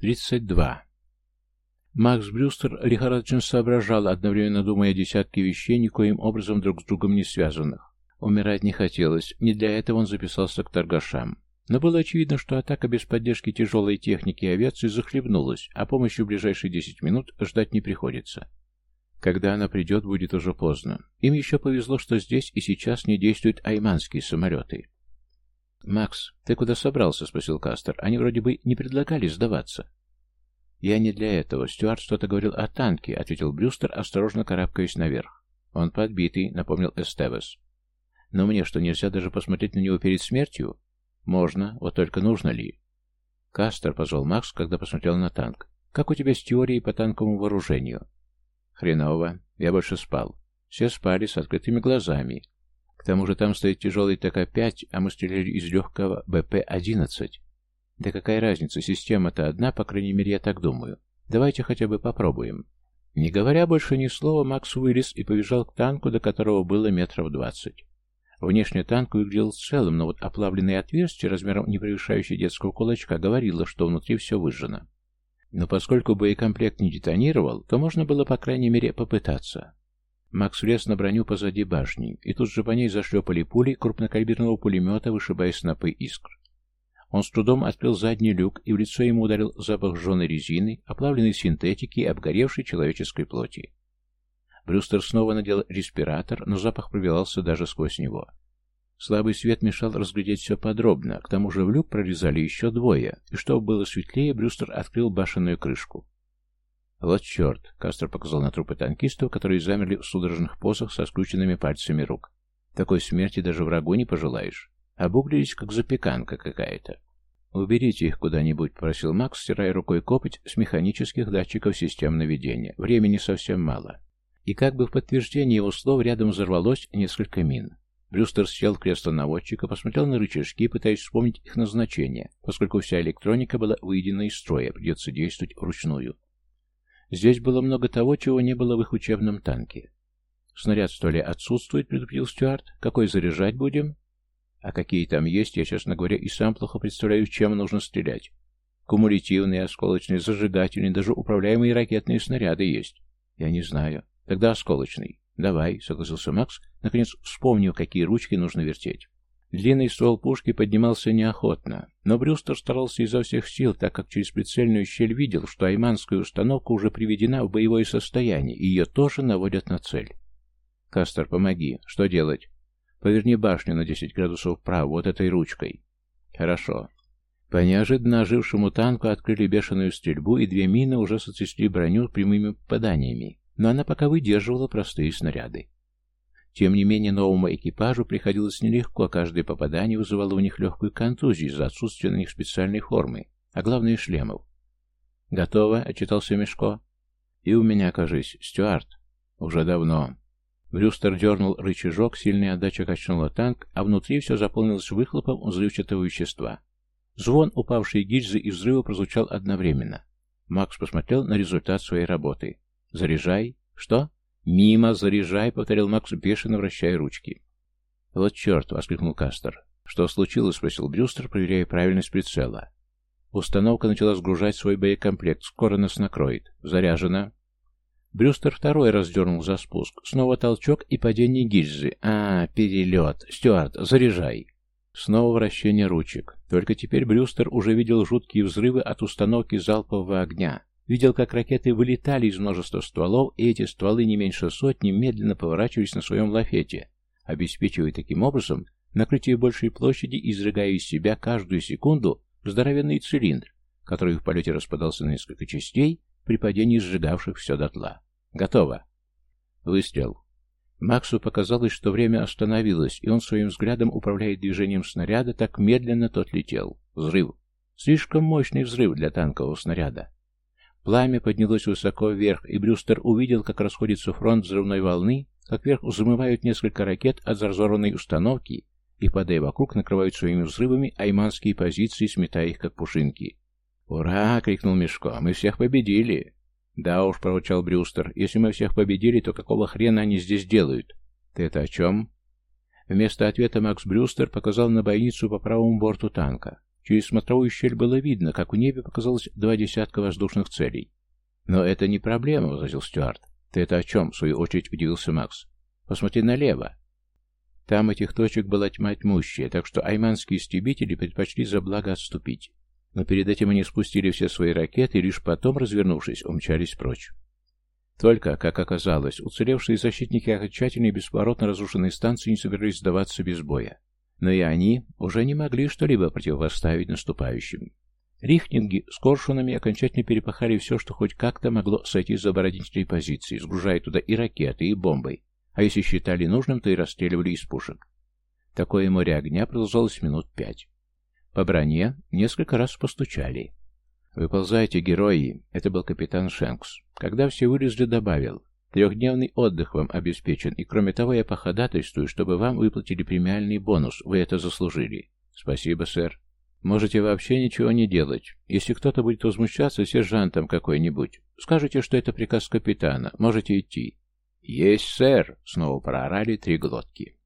32. Макс Брюстер лихорадочно соображал, одновременно думая о десятке вещей, никоим образом друг с другом не связанных. Умирать не хотелось, не для этого он записался к торгашам. Но было очевидно, что атака без поддержки тяжелой техники и авиации захлебнулась, а помощи в ближайшие 10 минут ждать не приходится. Когда она придет, будет уже поздно. Им еще повезло, что здесь и сейчас не действуют айманские самолеты. «Макс, ты куда собрался?» — спросил Кастер. «Они вроде бы не предлагали сдаваться». «Я не для этого. Стюарт что-то говорил о танке», — ответил Брюстер, осторожно карабкаясь наверх. «Он подбитый», — напомнил Эстевес. «Но мне что, нельзя даже посмотреть на него перед смертью?» «Можно. Вот только нужно ли?» Кастер позвал Макс, когда посмотрел на танк. «Как у тебя с теорией по танковому вооружению?» «Хреново. Я больше спал. Все спали с открытыми глазами. Тому же там стоит тяжелый ТК-5, а мы стреляли из легкого БП-11. Да какая разница, система-то одна, по крайней мере, я так думаю. Давайте хотя бы попробуем. Не говоря больше ни слова, Макс вылез и побежал к танку, до которого было метров двадцать. Внешне танк выглядел целым, но вот оплавленное отверстие размером не превышающее детского кулачка говорило, что внутри все выжжено. Но поскольку боекомплект не детонировал, то можно было, по крайней мере, попытаться. Макс влез на броню позади башни, и тут же по ней зашлепали пули крупнокалиберного пулемета, вышибая снопы искр. Он с трудом открыл задний люк, и в лицо ему ударил запах жженой резины, оплавленной синтетики и обгоревшей человеческой плоти. Брюстер снова надел респиратор, но запах пробивался даже сквозь него. Слабый свет мешал разглядеть все подробно, к тому же в люк прорезали еще двое, и чтобы было светлее, Брюстер открыл башенную крышку. «Вот черт!» — Кастер показал на трупы танкистов, которые замерли в судорожных позах со скрученными пальцами рук. «Такой смерти даже врагу не пожелаешь. Обуглились, как запеканка какая-то». «Уберите их куда-нибудь», — просил Макс, стирая рукой копоть с механических датчиков систем наведения. «Времени совсем мало». И как бы в подтверждение его слов рядом взорвалось несколько мин. Брюстер сел в кресло наводчика, посмотрел на рычажки, пытаясь вспомнить их назначение, поскольку вся электроника была выведена из строя, придется действовать вручную. Здесь было много того, чего не было в их учебном танке. Снаряд, что ли, отсутствует, предупредил Стюарт. Какой заряжать будем? А какие там есть, я, честно говоря, и сам плохо представляю, чем нужно стрелять. Кумулятивные, осколочные, зажигательные, даже управляемые ракетные снаряды есть. Я не знаю. Тогда осколочный. Давай, согласился Макс, наконец вспомнив, какие ручки нужно вертеть. Длинный ствол пушки поднимался неохотно, но Брюстер старался изо всех сил, так как через прицельную щель видел, что айманская установка уже приведена в боевое состояние, и ее тоже наводят на цель. «Кастер, помоги. Что делать?» «Поверни башню на 10 градусов вправо, вот этой ручкой». «Хорошо». По неожиданно ожившему танку открыли бешеную стрельбу, и две мины уже сотрясли броню прямыми попаданиями, но она пока выдерживала простые снаряды. Тем не менее, новому экипажу приходилось нелегко, а каждое попадание вызывало у них легкую контузию из-за отсутствия на них специальной формы, а главное шлемов. «Готово», — отчитался Мешко. «И у меня, кажись, Стюарт». «Уже давно». Брюстер дернул рычажок, сильная отдача качнула танк, а внутри все заполнилось выхлопом взрывчатого вещества. Звон упавшей гильзы и взрыва прозвучал одновременно. Макс посмотрел на результат своей работы. «Заряжай». «Что?» «Мимо, заряжай», — повторил Макс, бешено вращая ручки. «Вот черт!» — воскликнул Кастер. «Что случилось?» — спросил Брюстер, проверяя правильность прицела. Установка начала сгружать свой боекомплект. Скоро нас накроет. Заряжено. Брюстер второй раз дернул за спуск. Снова толчок и падение гильзы. А, перелет. Стюарт, заряжай. Снова вращение ручек. Только теперь Брюстер уже видел жуткие взрывы от установки залпового огня. Видел, как ракеты вылетали из множества стволов, и эти стволы не меньше сотни медленно поворачивались на своем лафете, обеспечивая таким образом накрытие большей площади и изрыгая из себя каждую секунду здоровенный цилиндр, который в полете распадался на несколько частей при падении сжигавших все дотла. Готово. Выстрел. Максу показалось, что время остановилось, и он своим взглядом управляет движением снаряда, так медленно тот летел. Взрыв. Слишком мощный взрыв для танкового снаряда. Пламя поднялось высоко вверх, и Брюстер увидел, как расходится фронт взрывной волны, как вверх взмывают несколько ракет от разорванной установки и, падая вокруг, накрывают своими взрывами айманские позиции, сметая их, как пушинки. «Ура!» — крикнул Мешко. «Мы всех победили!» «Да уж», — проворчал Брюстер, — «если мы всех победили, то какого хрена они здесь делают?» «Ты это о чем?» Вместо ответа Макс Брюстер показал на бойницу по правому борту танка. Через смотровую щель было видно, как в небе показалось два десятка воздушных целей. «Но это не проблема», — возразил Стюарт. «Ты это о чем?» — в свою очередь удивился Макс. «Посмотри налево». Там этих точек была тьма тьмущая, так что айманские истребители предпочли за благо отступить. Но перед этим они спустили все свои ракеты и лишь потом, развернувшись, умчались прочь. Только, как оказалось, уцелевшие защитники окончательно и бесповоротно разрушенной станции не собирались сдаваться без боя. Но и они уже не могли что-либо противопоставить наступающим. Рихнинги с коршунами окончательно перепахали все, что хоть как-то могло сойти за оборонительной позиции, сгружая туда и ракеты, и бомбы, а если считали нужным, то и расстреливали из пушек. Такое море огня продолжалось минут пять. По броне несколько раз постучали. «Выползайте, герои!» — это был капитан Шенкс. Когда все вылезли, добавил. «Трехдневный отдых вам обеспечен, и кроме того я походатайствую, чтобы вам выплатили премиальный бонус. Вы это заслужили». «Спасибо, сэр». «Можете вообще ничего не делать. Если кто-то будет возмущаться сержантом какой-нибудь, скажите, что это приказ капитана. Можете идти». «Есть, сэр!» — снова проорали три глотки.